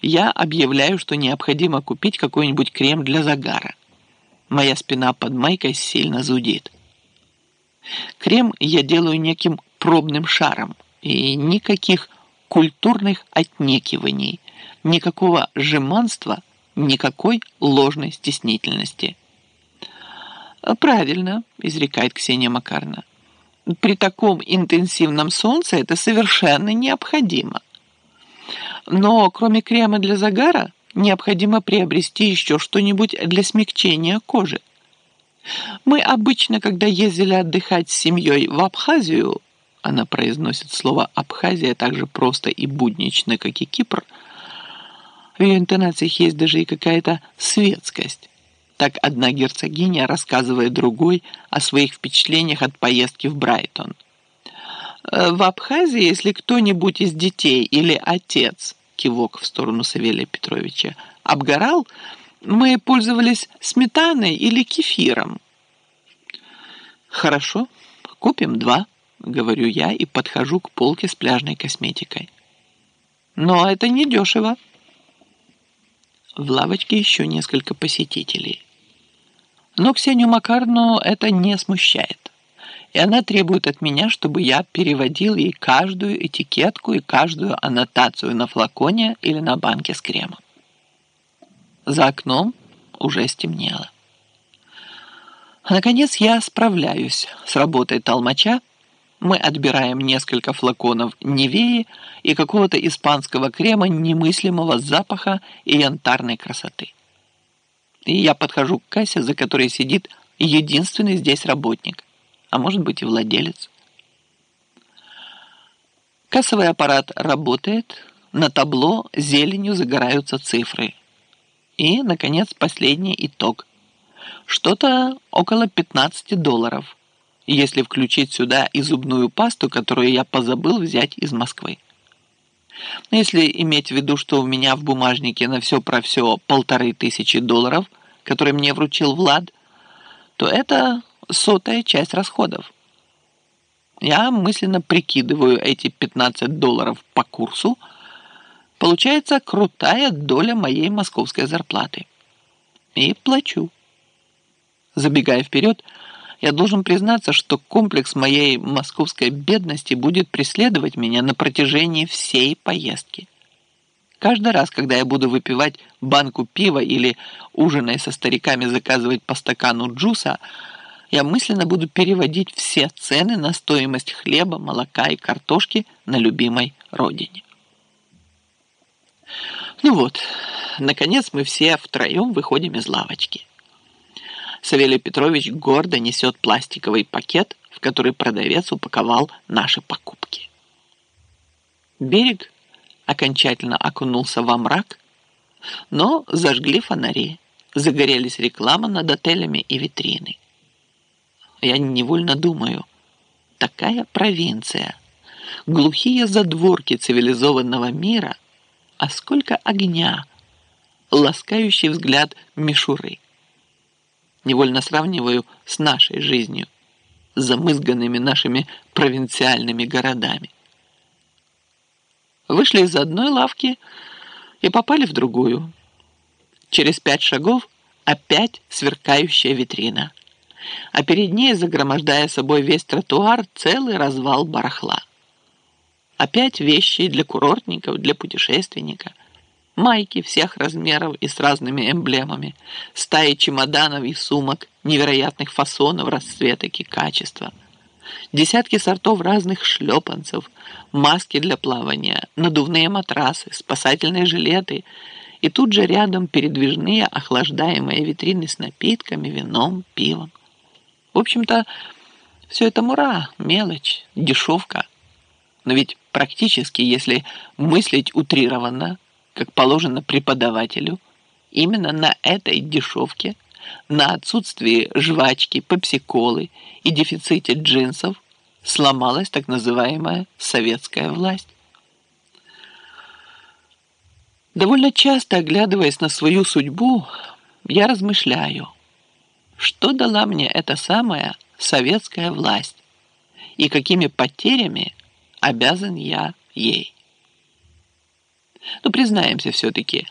я объявляю, что необходимо купить какой-нибудь крем для загара. Моя спина под майкой сильно зудит. Крем я делаю неким пробным шаром, и никаких культурных отнекиваний, никакого жеманства, никакой ложной стеснительности. «Правильно», — изрекает Ксения Макарна. «При таком интенсивном солнце это совершенно необходимо. Но кроме крема для загара необходимо приобрести еще что-нибудь для смягчения кожи. Мы обычно, когда ездили отдыхать с семьей в Абхазию, она произносит слово «Абхазия» так же просто и буднично, как и Кипр, в ее интонациях есть даже и какая-то светскость. Так одна герцогиня рассказывает другой о своих впечатлениях от поездки в Брайтон. «Э, в Абхазии, если кто-нибудь из детей или отец, кивок в сторону Савелия Петровича, обгорал, мы пользовались сметаной или кефиром. Хорошо, купим два, говорю я и подхожу к полке с пляжной косметикой. Но это не дешево. В лавочке еще несколько посетителей. Но Ксению Макарну это не смущает. И она требует от меня, чтобы я переводил ей каждую этикетку и каждую аннотацию на флаконе или на банке с кремом. За окном уже стемнело. Наконец я справляюсь с работой толмача. Мы отбираем несколько флаконов Невеи и какого-то испанского крема немыслимого запаха и янтарной красоты. И я подхожу к кассе, за которой сидит единственный здесь работник, а может быть и владелец. Кассовый аппарат работает, на табло зеленью загораются цифры – и, наконец, последний итог. Что-то около 15 долларов, если включить сюда и зубную пасту, которую я позабыл взять из Москвы. Но если иметь в виду, что у меня в бумажнике на все про все полторы тысячи долларов, которые мне вручил Влад, то это сотая часть расходов. Я мысленно прикидываю эти 15 долларов по курсу, Получается крутая доля моей московской зарплаты. И плачу. Забегая вперед, я должен признаться, что комплекс моей московской бедности будет преследовать меня на протяжении всей поездки. Каждый раз, когда я буду выпивать банку пива или ужиная со стариками заказывать по стакану джуса, я мысленно буду переводить все цены на стоимость хлеба, молока и картошки на любимой родине. Ну вот, наконец мы все втроем выходим из лавочки. Савелий Петрович гордо несет пластиковый пакет, в который продавец упаковал наши покупки. Берег окончательно окунулся во мрак, но зажгли фонари, загорелись реклама над отелями и витрины. Я невольно думаю, такая провинция, глухие задворки цивилизованного мира – а сколько огня, ласкающий взгляд мишуры. Невольно сравниваю с нашей жизнью, с замызганными нашими провинциальными городами. Вышли из одной лавки и попали в другую. Через пять шагов опять сверкающая витрина, а перед ней, загромождая собой весь тротуар, целый развал барахла. Опять вещи для курортников, для путешественника. Майки всех размеров и с разными эмблемами. Стаи чемоданов и сумок невероятных фасонов, расцветок и качества. Десятки сортов разных шлепанцев, маски для плавания, надувные матрасы, спасательные жилеты и тут же рядом передвижные охлаждаемые витрины с напитками, вином, пивом. В общем-то, все это мура, мелочь, дешевка. Но ведь Практически, если мыслить утрированно, как положено преподавателю, именно на этой дешевке, на отсутствии жвачки, пепсиколы и дефиците джинсов сломалась так называемая советская власть. Довольно часто, оглядываясь на свою судьбу, я размышляю, что дала мне эта самая советская власть и какими потерями обязан я ей. Ну, признаемся все-таки,